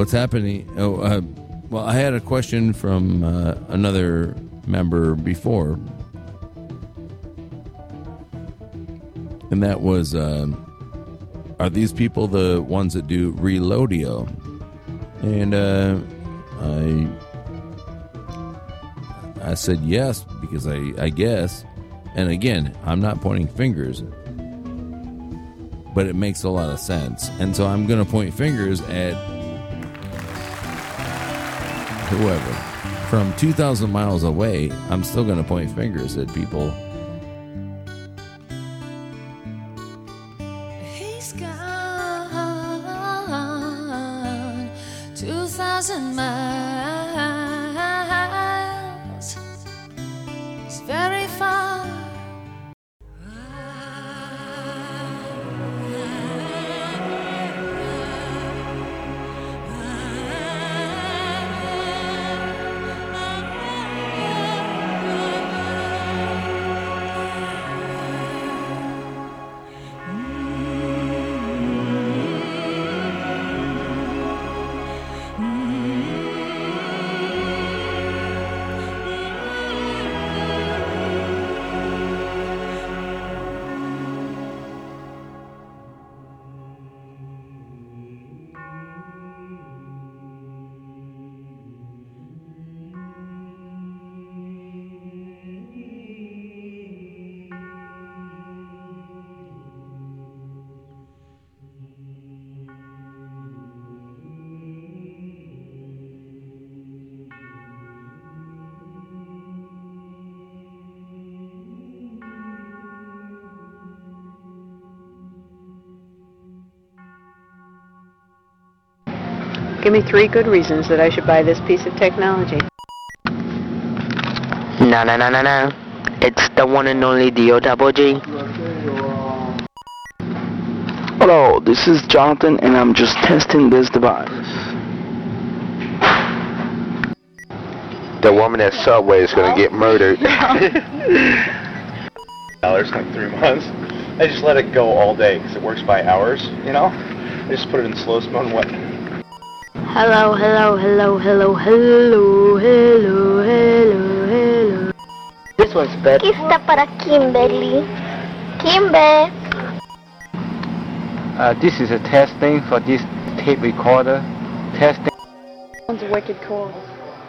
what's happening? Oh, uh, well, I had a question from uh, another member before, and that was, um, are these people the ones that do reloadio? And uh, I, I said yes because I, I guess, and again, I'm not pointing fingers, but it makes a lot of sense, and so I'm going to point fingers at whoever from 2,000 miles away. I'm still going to point fingers at people. Give me three good reasons that I should buy this piece of technology. No, no, no, no, no. It's the one and only Dio Double G. Hello, this is Jonathan, and I'm just testing this device. The woman at Subway is gonna get murdered. dollars like three months. I just let it go all day because it works by hours, you know? I just put it in slow smoke and what? Hello, hello, hello, hello, hello, hello, hello, hello. This one's better. Aqui está para Kimberly. Kimber. Uh, this is a testing for this tape recorder. Testing. Sounds wicked cool.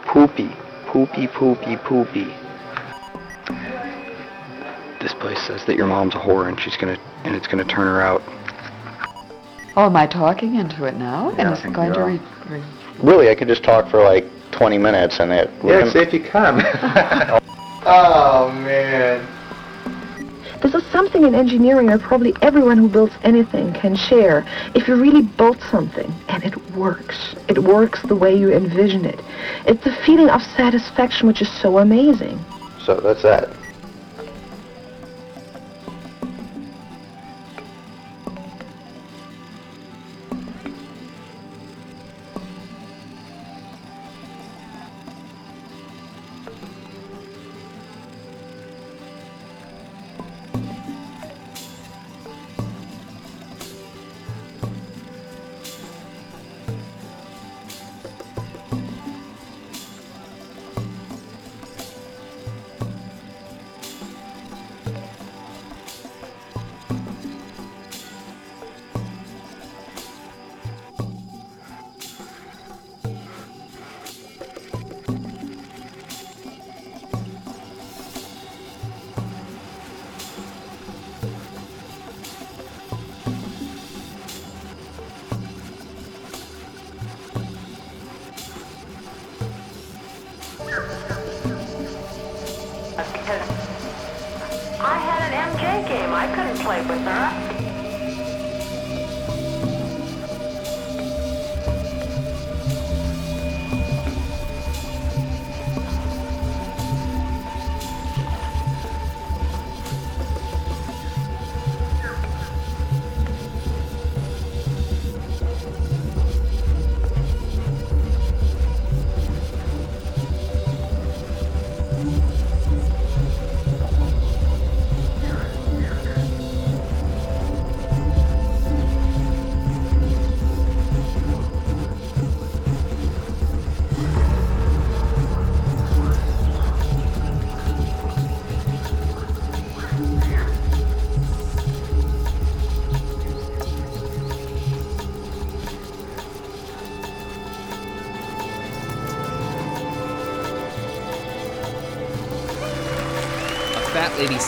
Poopy, poopy, poopy, poopy. This place says that your mom's a whore, and she's gonna, and it's gonna turn her out. Oh, am I talking into it now? Yeah, and I is it going to are. re- re- Really, I could just talk for like 20 minutes and it. Yeah, see if you can. oh man. This is something in engineering that probably everyone who builds anything can share. If you really build something and it works, it works the way you envision it. It's the feeling of satisfaction which is so amazing. So that's that. Play with her.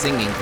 Singing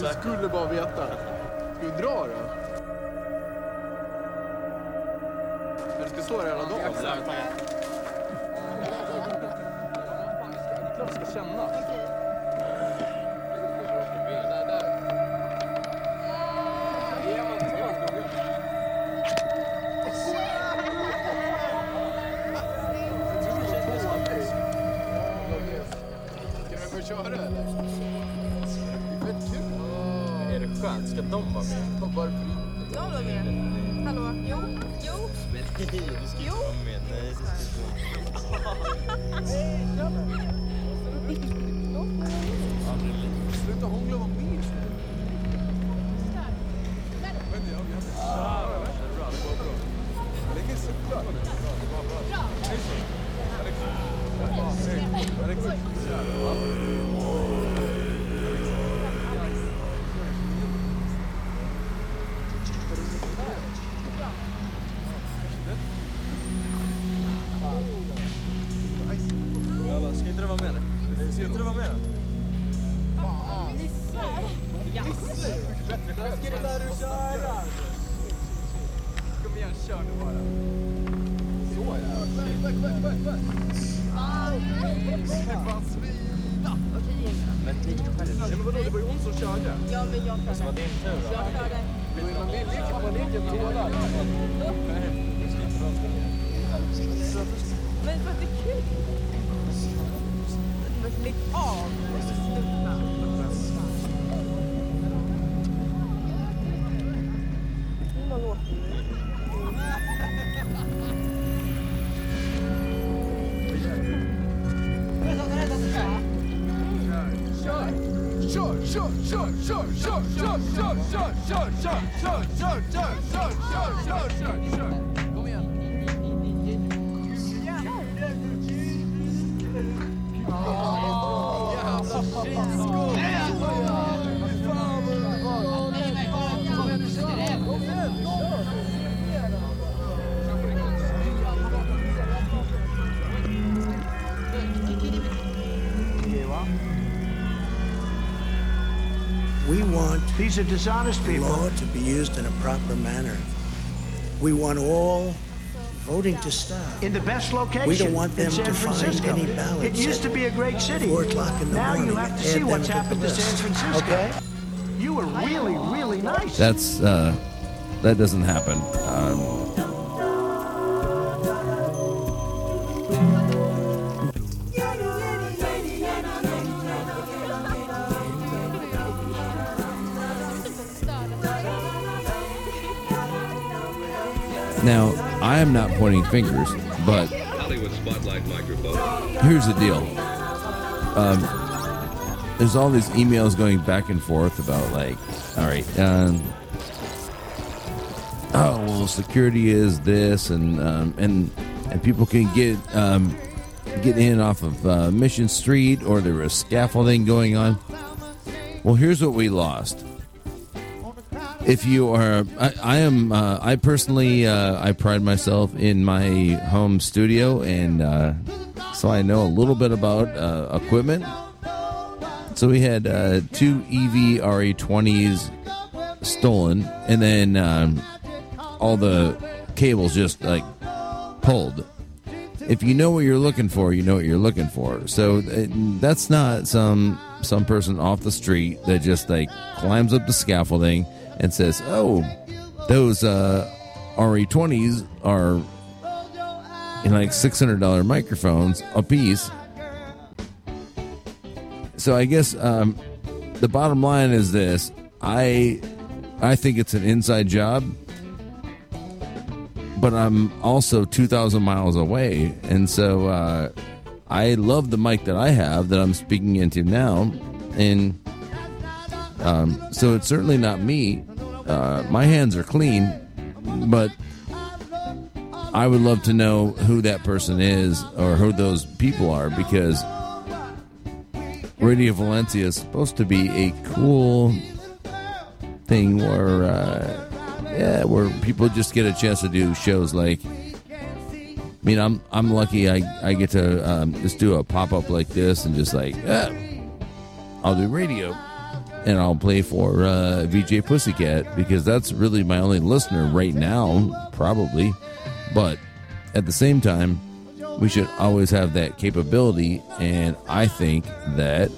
Du skulle bara veta. Ska vi dra då? Eller ska vi stå här hela dagen? Klart vi ska känna. de var med. De var med. De var med. Hallå? Jo. Jo. Men nej, du ska inte vara med. Nej, du ska inte vara med. Sluta hångla och var med. Lägg er cyklar. Bra. Alex. Alex. Alex. Ja, men jag klarar det. Det var din tur. Jag klarar. Men man vill inte, man vill inte tåla. Men för det är kul. Men lägg av. Sluta. Hur många år 射射射射射射射射射射射射射射射 these are dishonest people. law to be used in a proper manner. We want all voting to stop. In the best location. We don't want them in San to find any ballots It used to be a great city. Four o'clock in the now morning. you have to see them what's to happened to list. San Francisco. Okay. You were really, really nice. That's uh, that doesn't happen. Um, now, I am not pointing fingers, but Hollywood Spotlight microphone. here's the deal. Um, there's all these emails going back and forth about like, all right, um, oh well, security is this, and um, and and people can get um, get in off of uh, Mission Street, or there was scaffolding going on. Well, here's what we lost. If you are, I, I am, uh, I personally, uh, I pride myself in my home studio, and uh, so I know a little bit about uh, equipment. So we had uh, two EV RE20s stolen, and then um, all the cables just like pulled. If you know what you're looking for, you know what you're looking for. So uh, that's not some some person off the street that just like climbs up the scaffolding and says, "Oh, those uh, RE20s are in like six hundred dollar microphones a piece." So I guess um, the bottom line is this: I I think it's an inside job, but I'm also two thousand miles away, and so uh, I love the mic that I have that I'm speaking into now, and um, so it's certainly not me. Uh, my hands are clean, but I would love to know who that person is or who those people are because Radio Valencia is supposed to be a cool thing where, uh, yeah, where people just get a chance to do shows like. I mean, I'm I'm lucky. I I get to um, just do a pop up like this and just like, ah, I'll do radio, and I'll play for uh, VJ Pussycat because that's really my only listener right now, probably. But at the same time, we should always have that capability, and I think that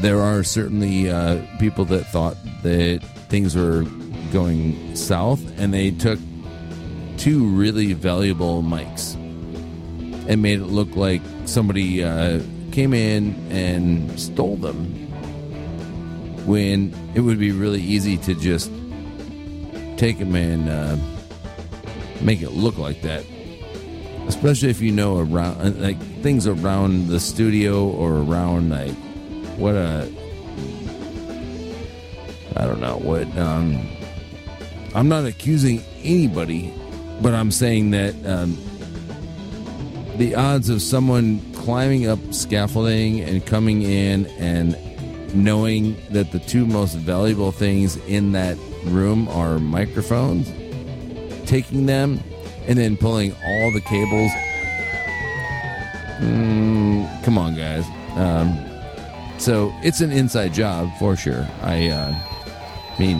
there are certainly uh, people that thought that things were going south, and they took two really valuable mics and made it look like somebody uh, came in and stole them. When it would be really easy to just take them and uh, make it look like that, especially if you know around uh, like things around the studio or around like what a I don't know what um I'm not accusing anybody but I'm saying that um, the odds of someone climbing up scaffolding and coming in and knowing that the two most valuable things in that room are microphones, taking them and then pulling all the cables. Mm, come on, guys. Um, so it's an inside job for sure. I uh, mean,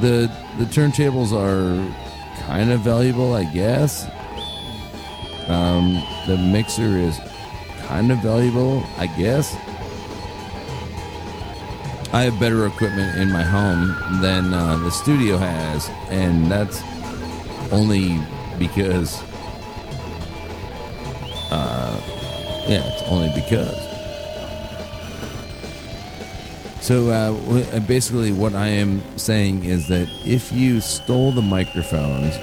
the the turntables are kind of valuable, I guess. Um, the mixer is kind of valuable, I guess. I have better equipment in my home than uh, the studio has, and that's only because, uh, yeah, it's only because. So uh, basically, what I am saying is that if you stole the microphones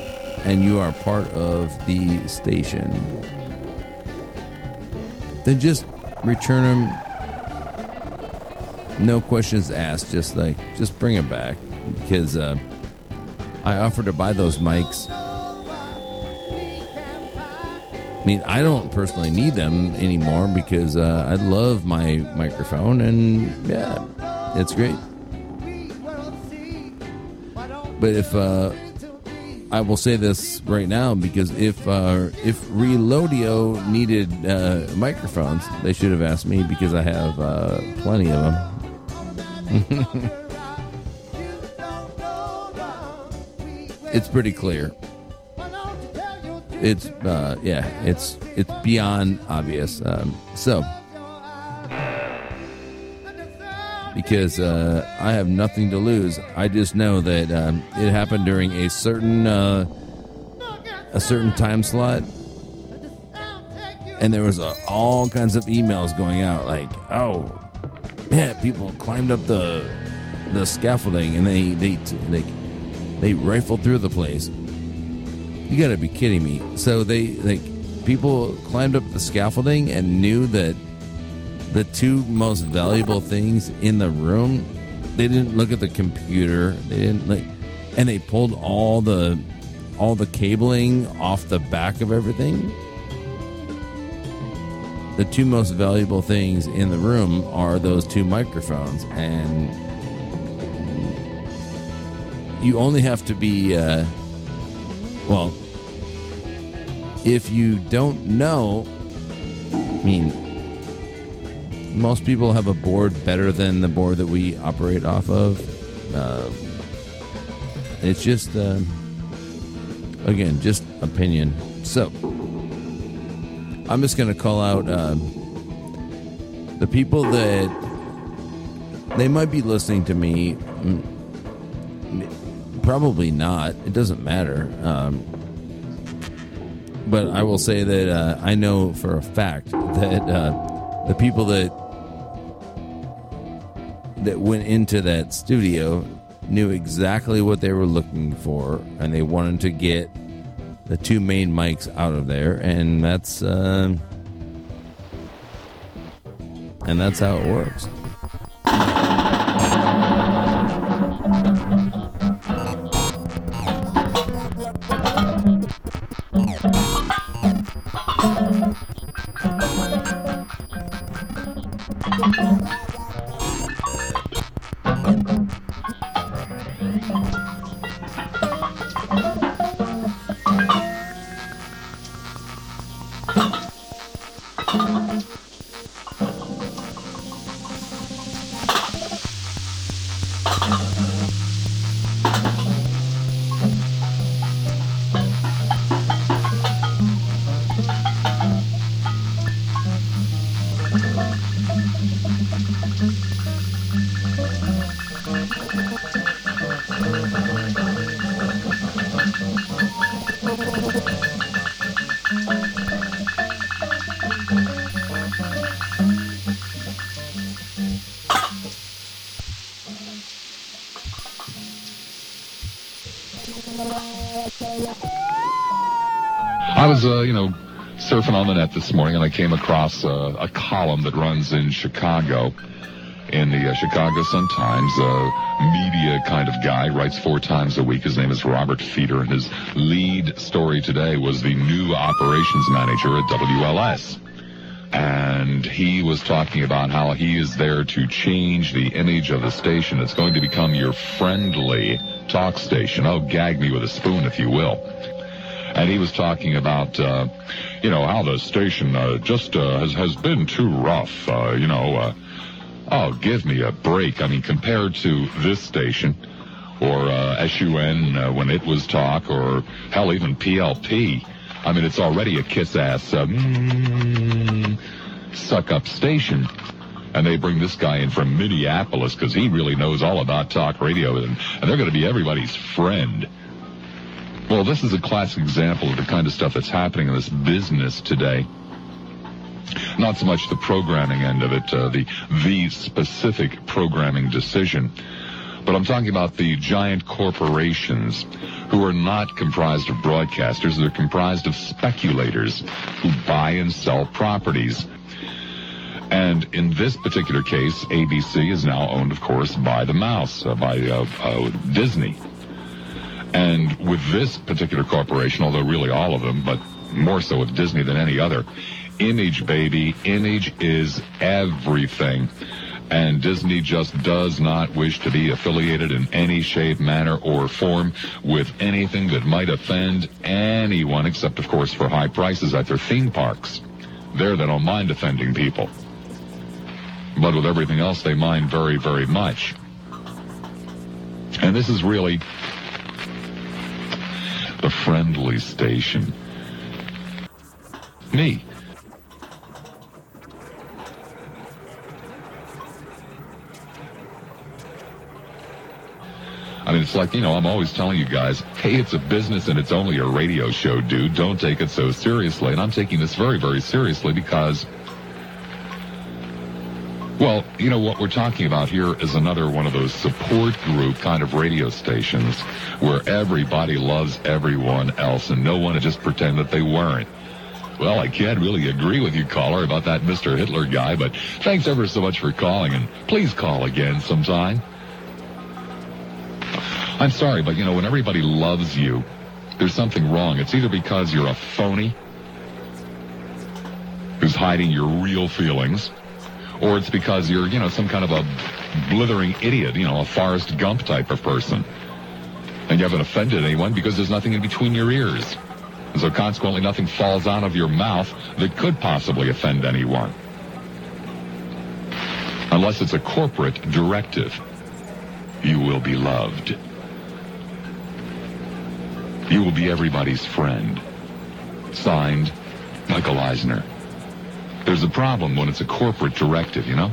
and you are part of the station, then just return them. No questions asked. Just like just bring them back because uh, I offered to buy those mics. I mean, I don't personally need them anymore because uh, I love my microphone and yeah, it's great. But if uh, I will say this right now because if uh, if Reloadio needed uh, microphones, they should have asked me because I have uh, plenty of them. it's pretty clear. It's uh, yeah, it's it's beyond obvious. Um, so because uh, I have nothing to lose, I just know that um, it happened during a certain uh, a certain time slot, and there was uh, all kinds of emails going out like, oh, yeah, people climbed up the the scaffolding and they they they they rifled through the place. You got to be kidding me! So they like people climbed up the scaffolding and knew that the two most valuable things in the room. They didn't look at the computer. They didn't like, and they pulled all the all the cabling off the back of everything. The two most valuable things in the room are those two microphones, and you only have to be, uh, well, if you don't know, I mean, most people have a board better than the board that we operate off of. Uh, it's just, uh, again, just opinion. So, I'm just going to call out uh, the people that they might be listening to me. mm, Probably not. It doesn't matter. Um, but I will say that uh, I know for a fact that uh, the people that that went into that studio knew exactly what they were looking for, and they wanted to get the two main mics out of there, and that's uh, and that's how it works. I was, uh, you know, surfing on the net this morning and I came across uh, a column that runs in Chicago in the uh, Chicago Sun-Times. Uh, media kind of guy, writes four times a week. His name is Robert Feder, and his lead story today was the new operations manager at WLS. And he was talking about how he is there to change the image of the station. It's going to become your friendly talk station. Oh, gag me with a spoon, if you will and he was talking about, uh, you know, how the station uh, just uh, has has been too rough. Uh, you know, uh, oh, give me a break. I mean, compared to this station or uh, SUN when it was talk, or hell, even PLP. I mean, it's already a kiss-ass uh, mm, suck-up station. And they bring this guy in from Minneapolis because he really knows all about talk radio, and, and they're going to be everybody's friend. Well, this is a classic example of the kind of stuff that's happening in this business today. Not so much the programming end of it, uh, the the specific programming decision, but I'm talking about the giant corporations who are not comprised of broadcasters. They're comprised of speculators who buy and sell properties. And in this particular case, ABC is now owned, of course, by the mouse, uh, by uh, uh, Disney. And with this particular corporation, although really all of them, but more so with Disney than any other, image, baby, image is everything. And Disney just does not wish to be affiliated in any shape, manner, or form with anything that might offend anyone, except, of course, for high prices at their theme parks. There, they don't mind offending people. But with everything else, they mind very, very much. And this is really the friendly station. Me. I mean, it's like, you know, I'm always telling you guys, hey, it's a business and it's only a radio show, dude. Don't take it so seriously. And I'm taking this very, very seriously because, you know, what we're talking about here is another one of those support group kind of radio stations where everybody loves everyone else and no one to just pretend that they weren't. Well, I can't really agree with you, caller, about that Mr. Hitler guy, but thanks ever so much for calling, and please call again sometime. I'm sorry, but you know, when everybody loves you, there's something wrong. It's either because you're a phony who's hiding your real feelings, or it's because you're, you know, some kind of a blithering idiot, you know, a Forrest Gump type of person. And you haven't offended anyone because there's nothing in between your ears. And so consequently, nothing falls out of your mouth that could possibly offend anyone. Unless it's a corporate directive. You will be loved. You will be everybody's friend. Signed, Michael Eisner. There's a problem when it's a corporate directive, you know?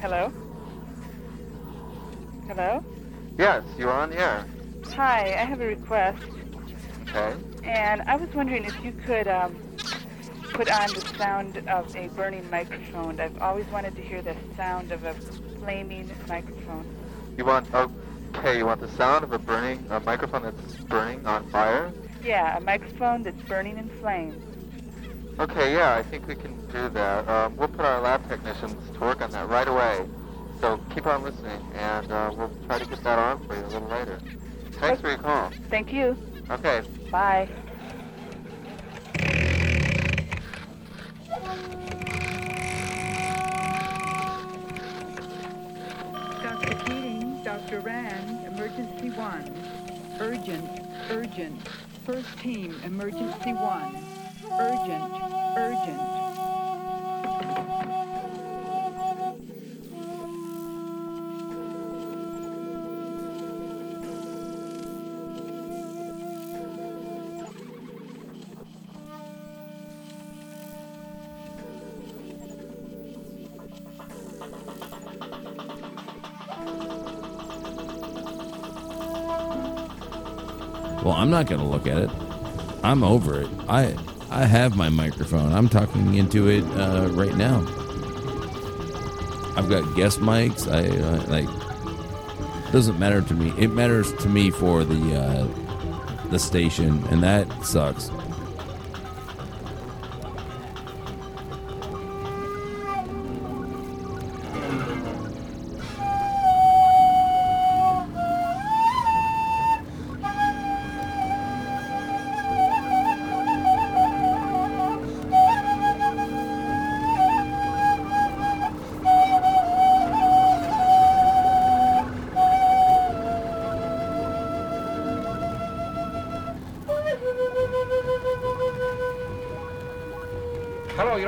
Hello? Hello? Yes, you're on the air. Hi, I have a request, Okay. and I was wondering if you could um, put on the sound of a burning microphone. I've always wanted to hear the sound of a flaming microphone. You want, okay, you want the sound of a burning, a microphone that's burning on fire? Yeah, a microphone that's burning in flames. Okay, yeah, I think we can do that. Um, we'll put our lab technicians to work on that right away. So keep on listening, and uh, we'll try to get that on for you a little later. Thanks for your call. Thank you. Okay. Bye. Dr. Keating, Dr. Rand, emergency one. Urgent, urgent. First team, emergency one. Urgent, urgent. Not going to look at it. I'm over it. I I have my microphone. I'm talking into it uh, right now. I've got guest mics. I uh, like. Doesn't matter to me. It matters to me for the uh, the station, and that sucks.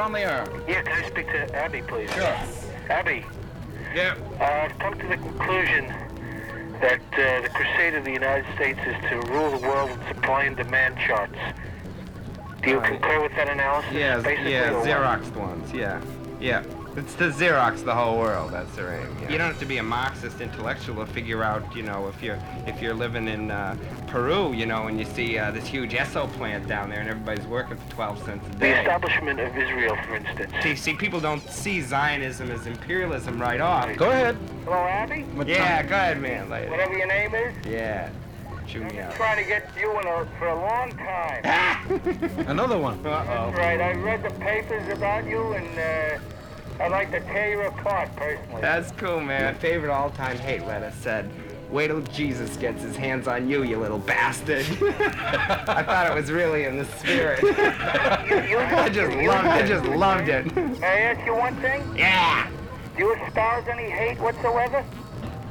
On the air. Yeah, can I speak to Abby, please? Sure. Abby. Yeah. Uh, I've come to the conclusion that uh, the crusade of the United States is to rule the world with supply and demand charts. Do you Uh, concur with that analysis? Yeah, basically, yeah, or? Xerox ones, yeah. Yeah. It's to Xerox the whole world, that's their aim. Yeah. You don't have to be a Marxist intellectual to figure out, you know, if you're if you're living in uh, Peru, you know, and you see uh, this huge Esso plant down there and everybody's working for 12 cents a day. The establishment of Israel, for instance. See, see, people don't see Zionism as imperialism right off. Go ahead. Hello, Abby? Yeah, go ahead, man. Later. Whatever your name is. Yeah. Chew me out. Trying to get you in a, for a long time. Another one. Uh-oh. That's right. I read the papers about you, and uh, I'd like to tear you apart personally. That's cool, man. My favorite all-time hate letter said, "Wait till Jesus gets his hands on you, you little bastard." I thought it was really in the spirit. I just loved. I just loved it. May I ask you one thing? Yeah. Do you espouse any hate whatsoever?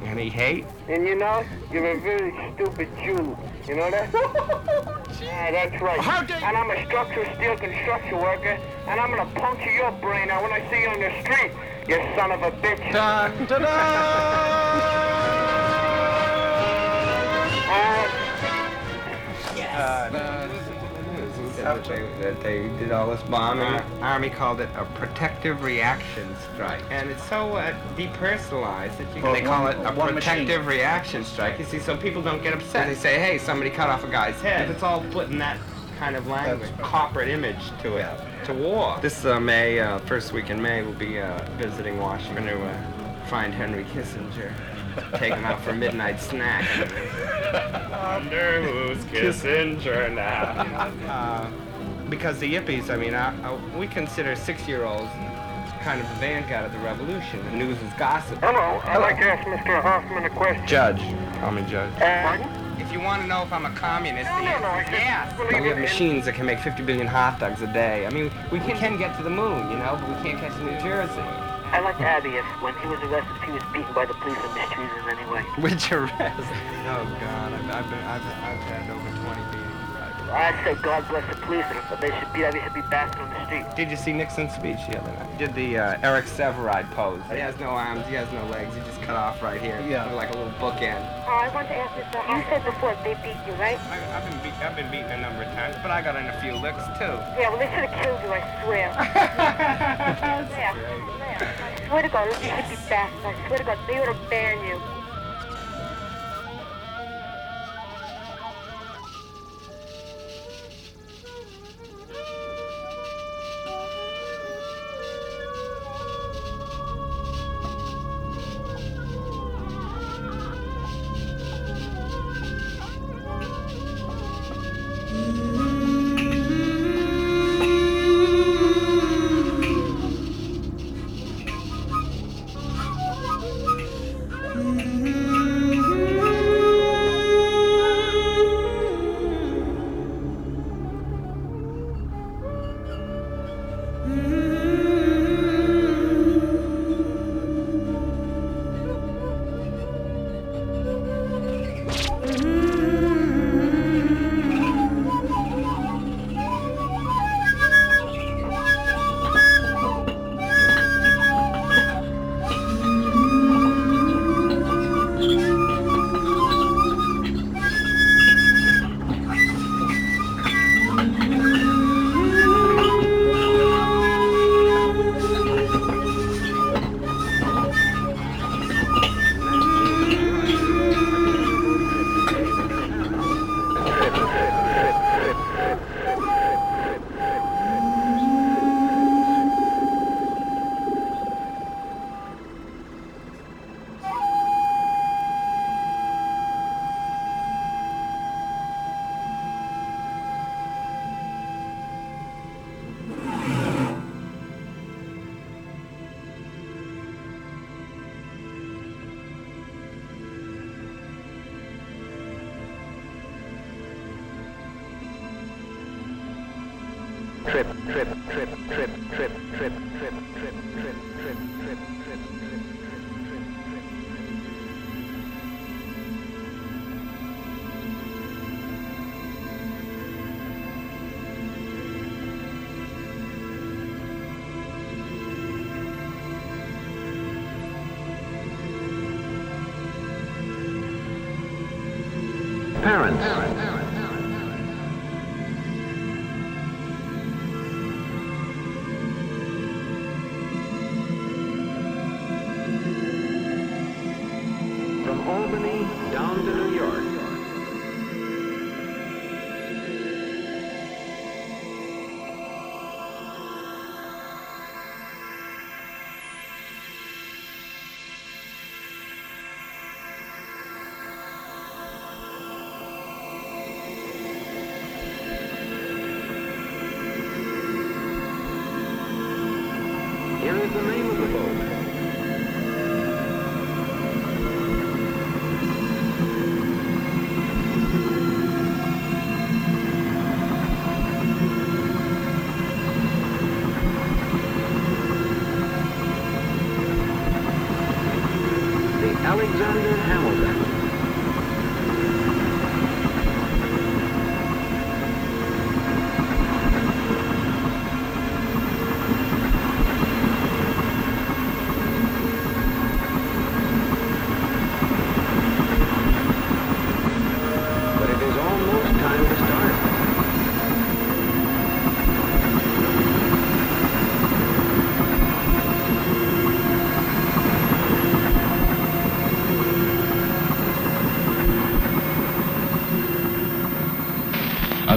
Any hate? And you know, you're a very stupid Jew. You know that? yeah, that's right. And I'm a structural steel construction worker, and I'm gonna puncture your brain out when I see you on the street, you son of a bitch. Dun, dun, Uh, that they, that they did all this bombing. Army called it a protective reaction strike, and it's so uh, depersonalized that you Well, they call it a one machine. protective reaction strike. You see, so people don't get upset. They say, "Hey, somebody cut off a guy's head." It's all put in that kind of language, corporate image to it, to war. This uh, May, uh, first week in May, we'll be uh, visiting Washington to uh, find Henry Kissinger. Take him out for a midnight snack. Wonder who's Kissinger now? Uh, because the Yippies, I mean, uh, uh, we consider six-year-olds kind of the vanguard of the revolution. The news is gossip. Hello, I'd like to ask Mr. Hoffman a question. Judge. Call me Judge. Pardon? If you want to know if I'm a communist, No, the no, no, I is yes. believe We have machines that can make 50 billion hot dogs a day. I mean, we can, can get to the moon, you know, but we can't catch New Jersey. I'd like to ask you if when he was arrested, he was beaten by the police or mistreated in any way. Which arrest? Oh, God, I've, I've, been, I've, I've had over 20 beatings. I said God bless the police, and if they should beat every hippie bastard on the street. Did you see Nixon's speech the other night? He did the uh, Eric Sevareid pose. He has no arms, he has no legs, he just cut off right here. Yeah. Like a little bookend. Oh, I want to ask this. Uh, you said before they beat you, right? I, I've been beat, I've been beaten a number of times, but I got in a few licks too. Yeah, well, they should have killed you, I swear. yeah, yeah. I swear to God, you should be back. I swear to God, they would have banned you. Parents.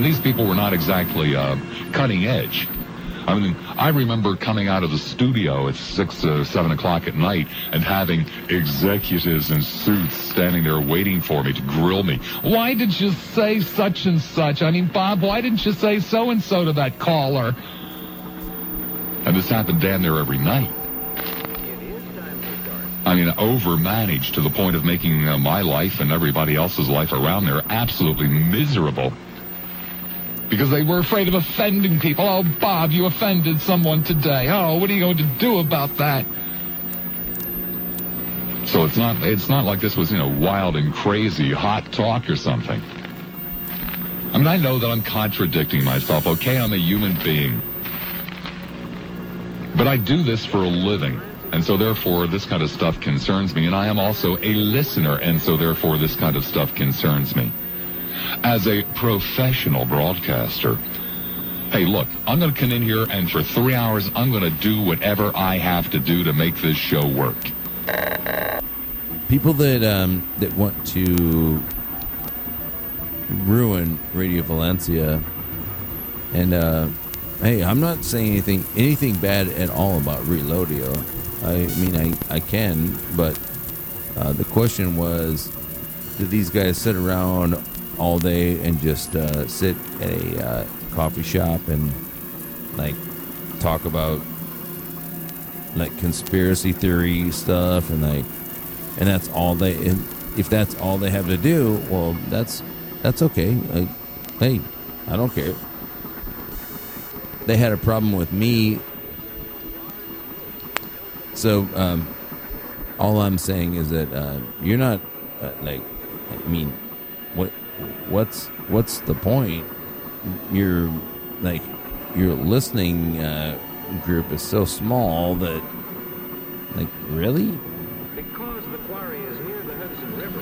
These people were not exactly uh, cutting edge. I mean, I remember coming out of the studio at six, uh, seven o'clock at night and having executives in suits standing there waiting for me to grill me. Why did you say such and such? I mean, Bob, why didn't you say so and so to that caller? And this happened damn near every night. I mean, overmanaged to the point of making uh, my life and everybody else's life around there absolutely miserable because they were afraid of offending people. Oh, Bob, you offended someone today. Oh, what are you going to do about that? So it's not it's not like this was, you know, wild and crazy hot talk or something. I mean, I know that I'm contradicting myself. Okay, I'm a human being. But I do this for a living. And so therefore this kind of stuff concerns me. And I am also a listener. And so therefore this kind of stuff concerns me as a professional broadcaster. Hey, look, I'm going to come in here and for three hours, I'm going to do whatever I have to do to make this show work. People that um, that want to ruin Radio Valencia, and uh, hey, I'm not saying anything anything bad at all about Reloadio. I mean, I I can, but uh, the question was, do these guys sit around all day and just uh, sit at a uh, coffee shop and like talk about like conspiracy theory stuff and like and that's all they and if that's all they have to do well that's that's okay. Like, hey i don't care. They had a problem with me. So um, all i'm saying is that uh, you're not uh, like i mean what what's what's the point? Your like your listening uh, group is so small that like really.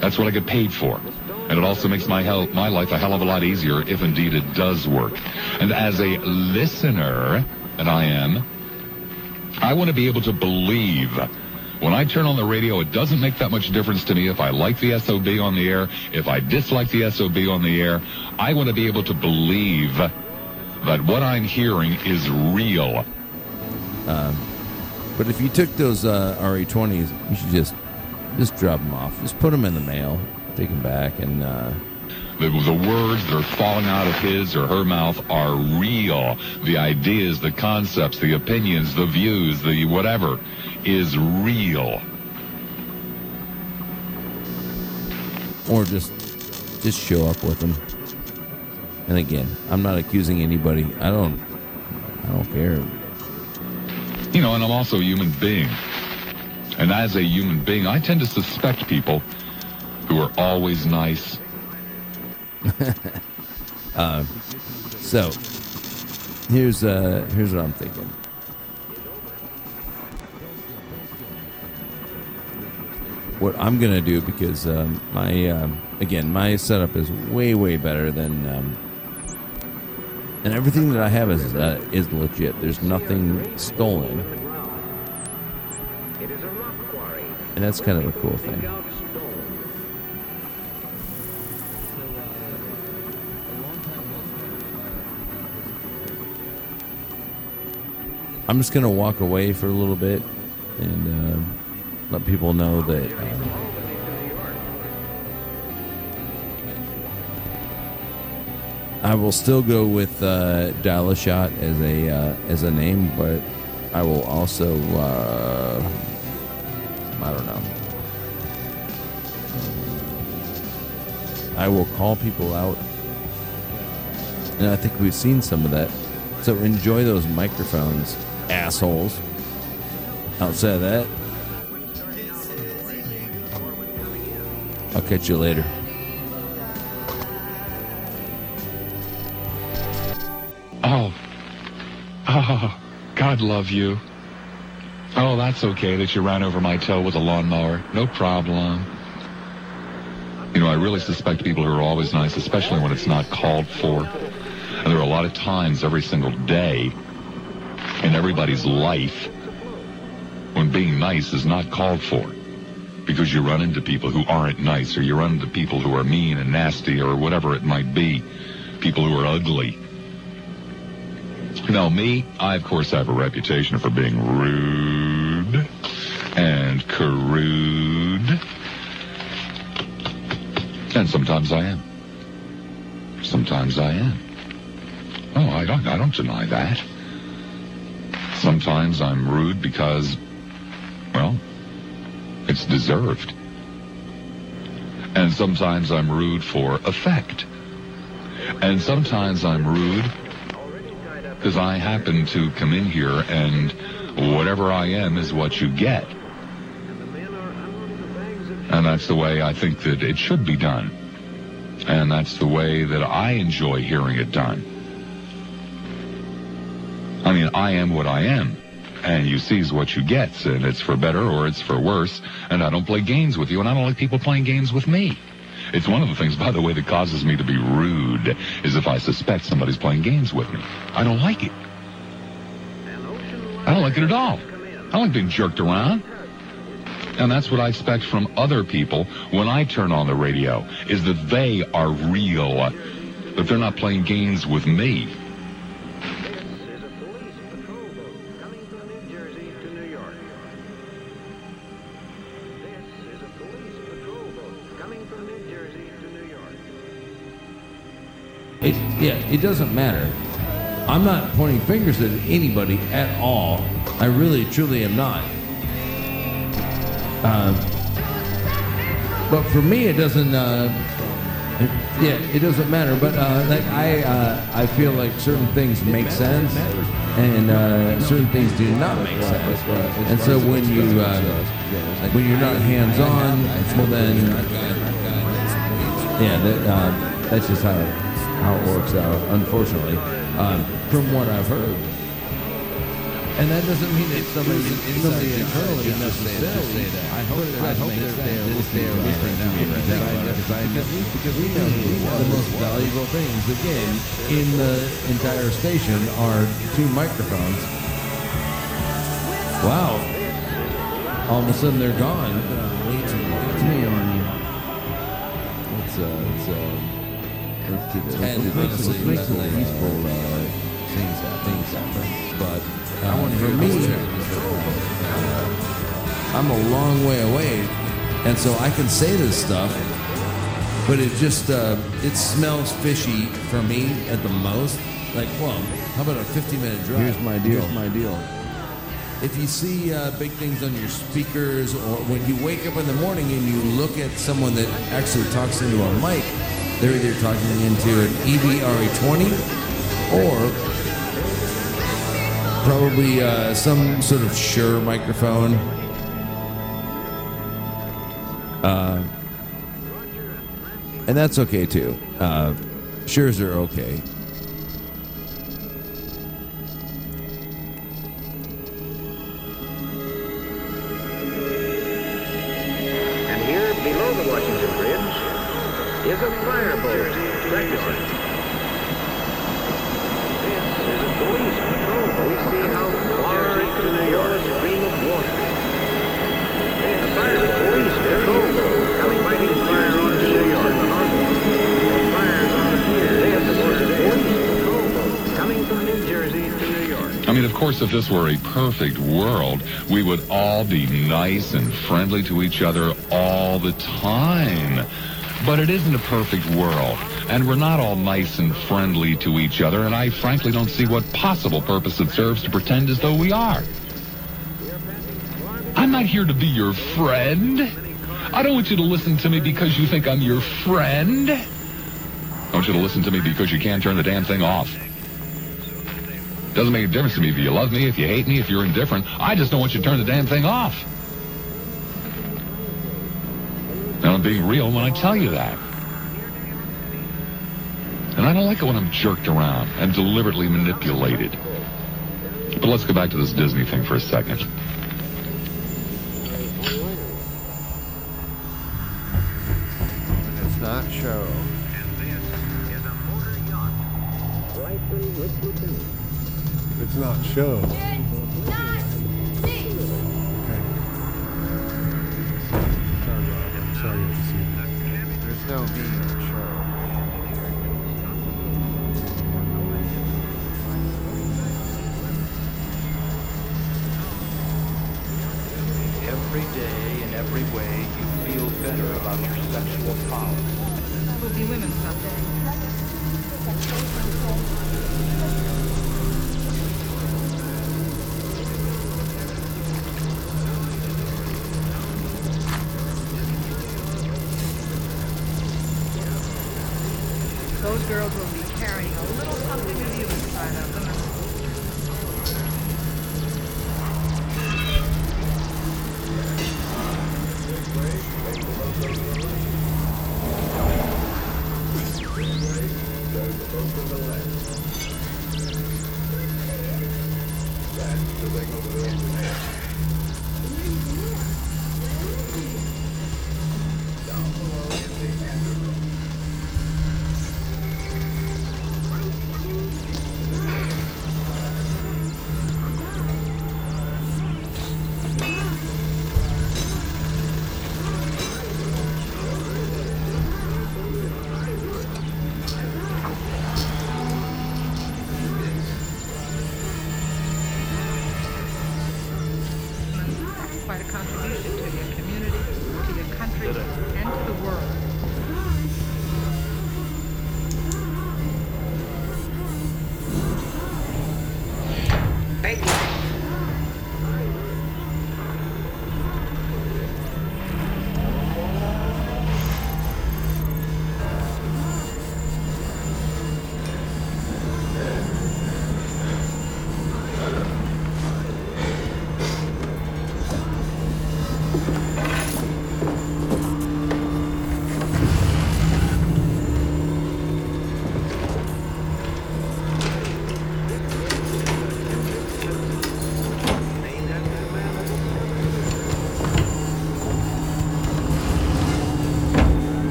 That's what I get paid for. And it also makes my hell, my life a hell of a lot easier if indeed it does work. And as a listener, and I am, I want to be able to believe when I turn on the radio, it doesn't make that much difference to me if I like the SOB on the air, if I dislike the SOB on the air. I want to be able to believe that what I'm hearing is real. Um, but if you took those uh, RE20s, you should just just drop them off. Just put them in the mail, take them back, and uh, the, the words that are falling out of his or her mouth are real. The ideas, the concepts, the opinions, the views, the whatever is real. or just just show up with them. And again, I'm not accusing anybody. I don't I don't care. You know, and I'm also a human being. And as a human being, I tend to suspect people who are always nice. uh, so here's uh here's what I'm thinking. What I'm gonna do because um, my um, again my setup is way way better than um, and everything that I have is uh, is legit. There's nothing stolen, and that's kind of a cool thing. I'm just gonna walk away for a little bit and uh, let people know that. Uh, I will still go with uh, Dial a Shot as a uh, as a name, but I will also uh, I don't know. I will call people out, and I think we've seen some of that. So enjoy those microphones, assholes. Outside of that, I'll catch you later. Oh. Oh, God love you. Oh, that's okay that you ran over my toe with a lawnmower. No problem. You know, I really suspect people who are always nice, especially when it's not called for. And there are a lot of times every single day in everybody's life when being nice is not called for. Because you run into people who aren't nice, or you run into people who are mean and nasty, or whatever it might be. people who are ugly. Now, me, I of course have a reputation for being rude and crude. And sometimes I am. Sometimes I am. Oh, I don't, I don't deny that. Sometimes I'm rude because, well, it's deserved. And sometimes I'm rude for effect. And sometimes I'm rude because I happen to come in here and whatever I am is what you get. And that's the way I think that it should be done. And that's the way that I enjoy hearing it done. I mean, I am what I am. And you see's what you get, and it's for better or it's for worse. And I don't play games with you, and I don't like people playing games with me. It's one of the things, by the way, that causes me to be rude, is if I suspect somebody's playing games with me. I don't like it. I don't like it at all. I don't like being jerked around. And that's what I expect from other people when I turn on the radio, is that they are real, that they're not playing games with me. Yeah, it doesn't matter. I'm not pointing fingers at anybody at all. I really, truly am not. Uh, but for me, it doesn't. Uh, it, yeah, it doesn't matter. But uh, like I, uh, I feel like certain things make sense, and uh, certain things do not make sense. And so when you uh, when you're not hands-on, well then, yeah, that, uh, that's just how how it works out. Unfortunately, um, from what I've heard. And that doesn't mean that somebody, somebody internally necessarily say that. I hope, I hope they're, they're listening, to me right now. Because, I, because we know the most valuable things, again, in the entire station are two microphones. Wow. All of a sudden they're gone. Way too long. Let's, uh, let's, uh, let's do this. And let's, let's make some peaceful uh, things, things happen. But uh, for me, I'm a long way away, and so I can say this stuff, but it just uh, it smells fishy for me at the most. Like, well, how about a 50 minute drive? Here's my deal. Here's my deal. If you see uh, big things on your speakers, or when you wake up in the morning and you look at someone that actually talks into a mic, they're either talking into an E EVRE20 or probably uh, some sort of Shure microphone. Uh, and that's okay too. Uh, Shures are okay. Were a perfect world, we would all be nice and friendly to each other all the time. But it isn't a perfect world, and we're not all nice and friendly to each other, and I frankly don't see what possible purpose it serves to pretend as though we are. I'm not here to be your friend. I don't want you to listen to me because you think I'm your friend. I want you to listen to me because you can't turn the damn thing off. Doesn't make a difference to me if you love me, if you hate me, if you're indifferent. I just don't want you to turn the damn thing off. And I'm being real when I tell you that. And I don't like it when I'm jerked around and deliberately manipulated. But let's go back to this Disney thing for a second. Not show.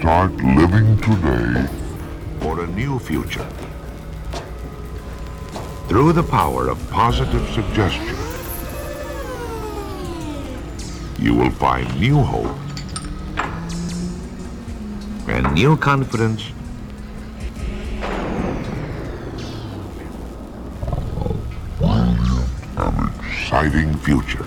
Start living today for a new future. Through the power of positive suggestion, you will find new hope and new confidence. An exciting future.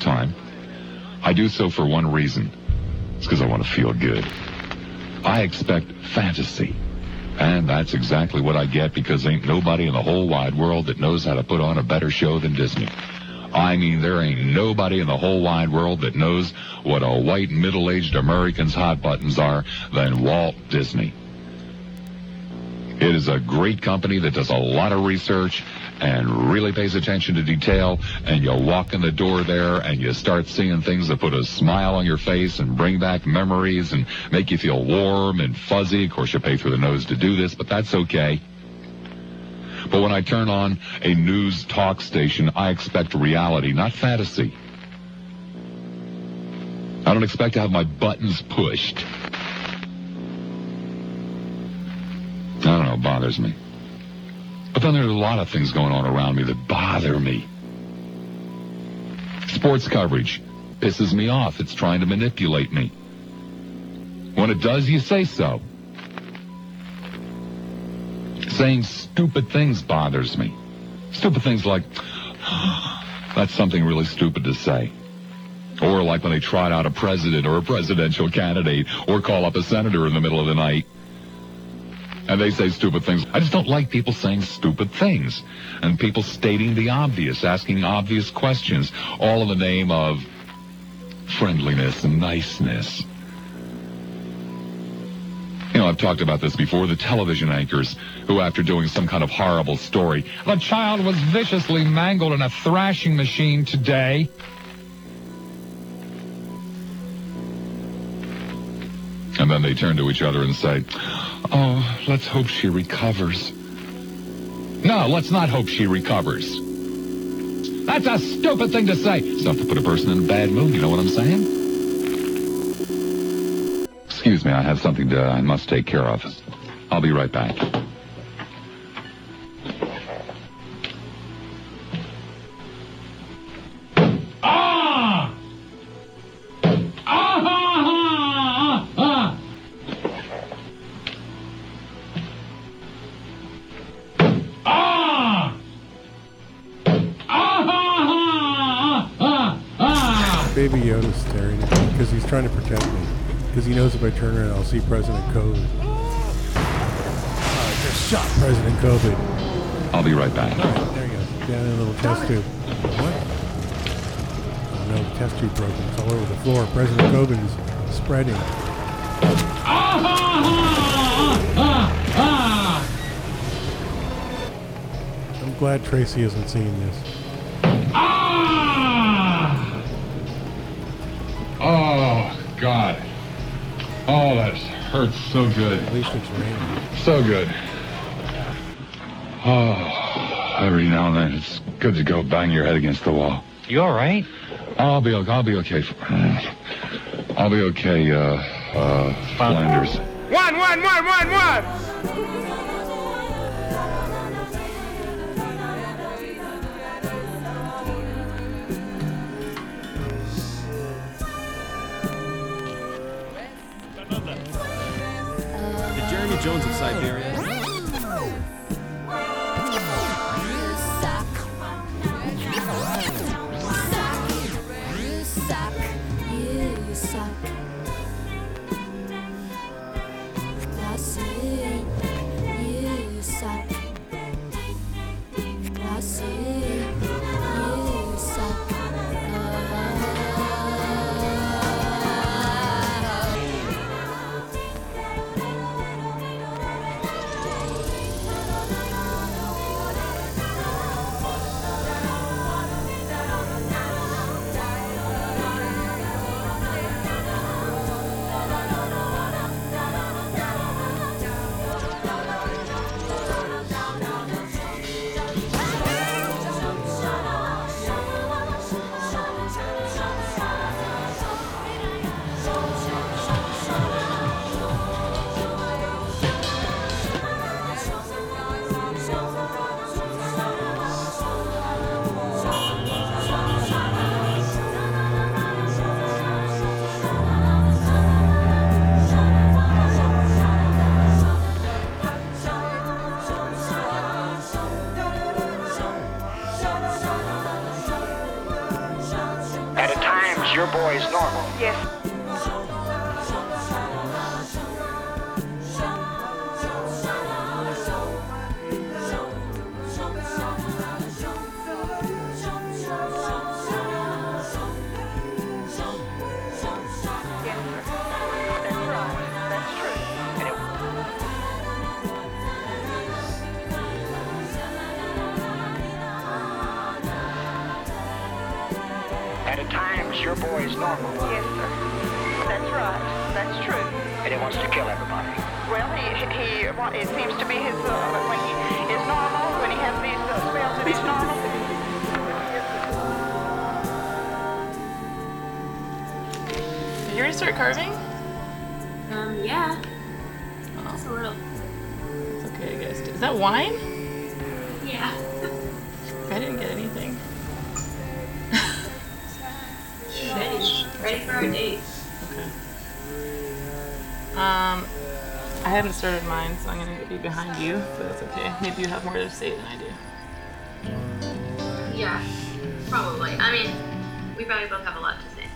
Time I do so for one reason. It's because I want to feel good. I expect fantasy. And that's exactly what I get because ain't nobody in the whole wide world that knows how to put on a better show than Disney. I mean, there ain't nobody in the whole wide world that knows what a white middle-aged American's hot buttons are than Walt Disney. It is a great company that does a lot of research and really pays attention to detail. And you walk in the door there and you start seeing things that put a smile on your face and bring back memories and make you feel warm and fuzzy. Of course, you pay through the nose to do this, but that's okay. But when I turn on a news talk station, I expect reality, not fantasy. I don't expect to have my buttons pushed. I don't know, it bothers me. But then there's a lot of things going on around me that bother me. Sports coverage. pisses me off. It's trying to manipulate me. When it does, you say so. Saying stupid things bothers me. Stupid things like, that's something really stupid to say. Or like when they trot out a president or a presidential candidate or call up a senator in the middle of the night. And they say stupid things. I just don't like people saying stupid things. And people stating the obvious, asking obvious questions, all in the name of friendliness and niceness. You know, I've talked about this before. The television anchors who, after doing some kind of horrible story, the child was viciously mangled in a thrashing machine today. And then they turn to each other and say, Oh, let's hope she recovers. No, let's not hope she recovers. That's a stupid thing to say. It's enough to put a person in a bad mood, you know what I'm saying? Excuse me, I have something to, I must take care of. I'll be right back. Baby Yoda's staring at me because he's trying to protect me. Because he knows if I turn around, I'll see President COVID. I just shot President COVID. I'll be right back. There you go. Down in a little test tube. What? Oh no, the test tube broken. It's all over the floor. President COVID is spreading. Ah, ah, ah, I'm glad Tracy isn't seeing this. God. Oh, that hurts so good. At least it's raining. So good. Oh, every now and then it's good to go bang your head against the wall. You all right? I'll be okay. I'll be okay. For I'll be okay, uh, uh, Flanders. One, one, one, one, one. Ready for our date. Um, I haven't started mine, so I'm gonna be behind you, but that's okay. Maybe you have more to say than I do. Yeah, probably. I mean, we probably both have a lot to say.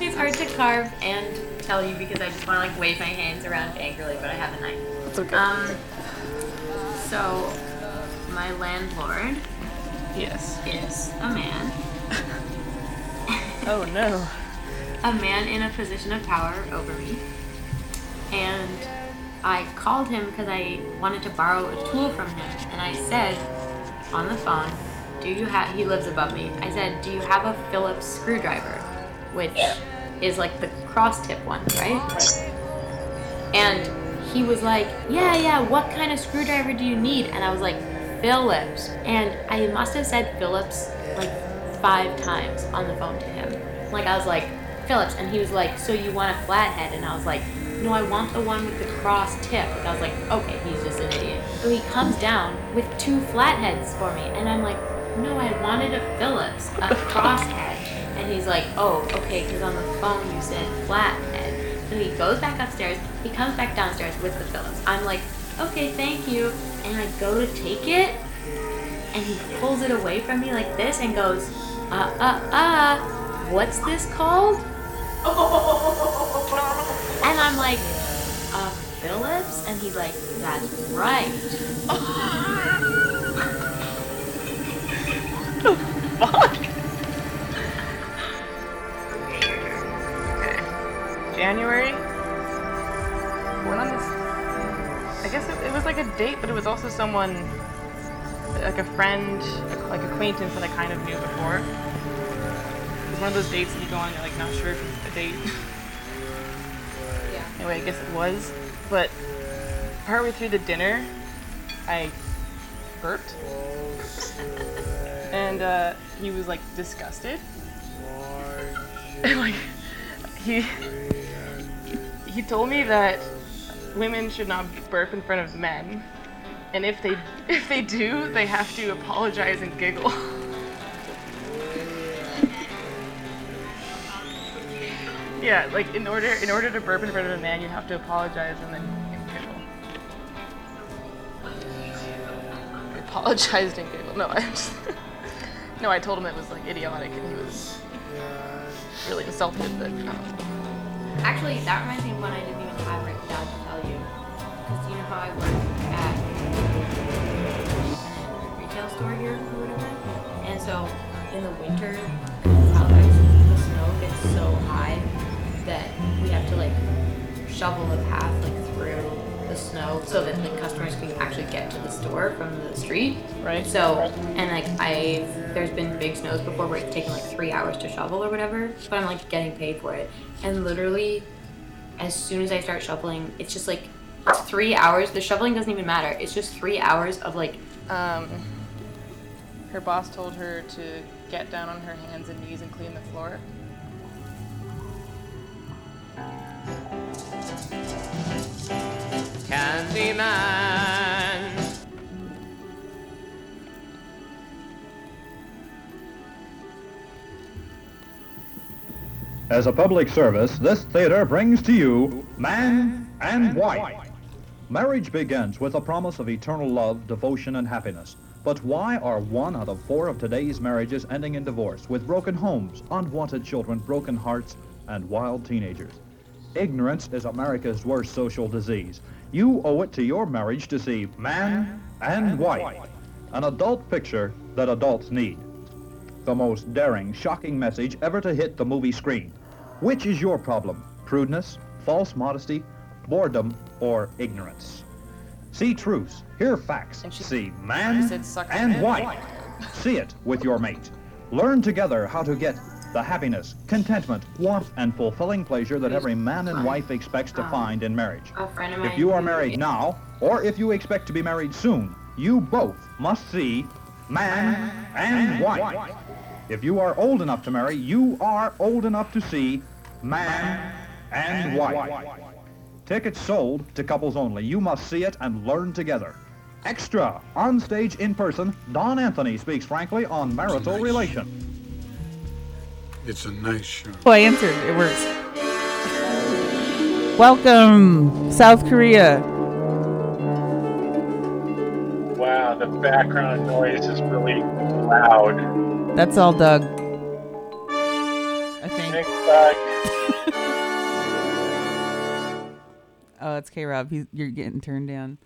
It's hard to carve and tell you because I just want to like wave my hands around angrily, but I have a knife. That's okay. Um, so my landlord, yes, is a man. oh no. A man in a position of power over me, and I called him because I wanted to borrow a tool from him, and I said on the phone, "Do you have?" He lives above me. I said, "Do you have a Phillips screwdriver?" Which is like the cross tip one, right? And he was like, Yeah, yeah, what kind of screwdriver do you need? And I was like, Phillips. And I must have said Phillips like five times on the phone to him. Like, I was like, Phillips. And he was like, So you want a flathead? And I was like, No, I want the one with the cross tip. And I was like, Okay, he's just an idiot. So he comes down with two flatheads for me. And I'm like, No, I wanted a Phillips, a crosshead. And he's like, oh, okay, because on the phone you said flathead. So he goes back upstairs. He comes back downstairs with the Phillips. I'm like, okay, thank you. And I go to take it, and he pulls it away from me like this and goes, uh, uh, uh, what's this called? And I'm like, uh, Phillips? And he's like, that's right. Fuck. January. Went on this. I guess it, it was like a date, but it was also someone, like a friend, like acquaintance that I kind of knew before. It was one of those dates that you go on, and you're like not sure if it's a date. Yeah. Anyway, I guess it was. But partway through the dinner, I burped, and uh, he was like disgusted. And like he he told me that women should not burp in front of men, and if they if they do, they have to apologize and giggle. yeah, like in order in order to burp in front of a man, you have to apologize and then giggle. I apologized and giggled. No, I just no, I told him it was like idiotic, and he was really insulted. But um, Actually, that reminds me of one I didn't even have written down to tell you. Because you know how I work store here or whatever? And so in the winter, the snow gets so high that we have to like shovel the path like through the snow so that the customers can actually get to the store from the street. Right. So, and like I, there's been big snows before where it's taken like three hours to shovel or whatever, but I'm like getting paid for it. And literally, as soon as I start shoveling, it's just like three hours. The shoveling doesn't even matter. It's just three hours of like, um, her boss told her to get down on her hands and knees and clean the floor. Candyman. As a public service, this theater brings to you Man and Wife. Marriage begins with a promise of eternal love, devotion, and happiness. But why are one out of four of today's marriages ending in divorce with broken homes, unwanted children, broken hearts, and wild teenagers? Ignorance is America's worst social disease. You owe it to your marriage to see Man and Wife, an adult picture that adults need. The most daring, shocking message ever to hit the movie screen. Which is your problem? Prudeness, false modesty, boredom, or ignorance? See truths, hear facts, see man said suck and it. wife. See it with your mate. Learn together how to get the happiness, contentment, warmth, and fulfilling pleasure that every man and wife expects to um, find in marriage. a friend of If you are married now, or if you expect to be married soon, you both must see man and wife. If you are old enough to marry, you are old enough to see man and wife. Tickets sold to couples only. You must see it and learn together. Extra, on stage in person, Don Anthony speaks frankly on marital relation. It's a nice show. Oh, I answered. It works. Welcome, South Korea. Wow, the background noise is really loud. That's all, Doug. I think. Thanks, Doug. Oh, it's K Rob. You're getting turned down.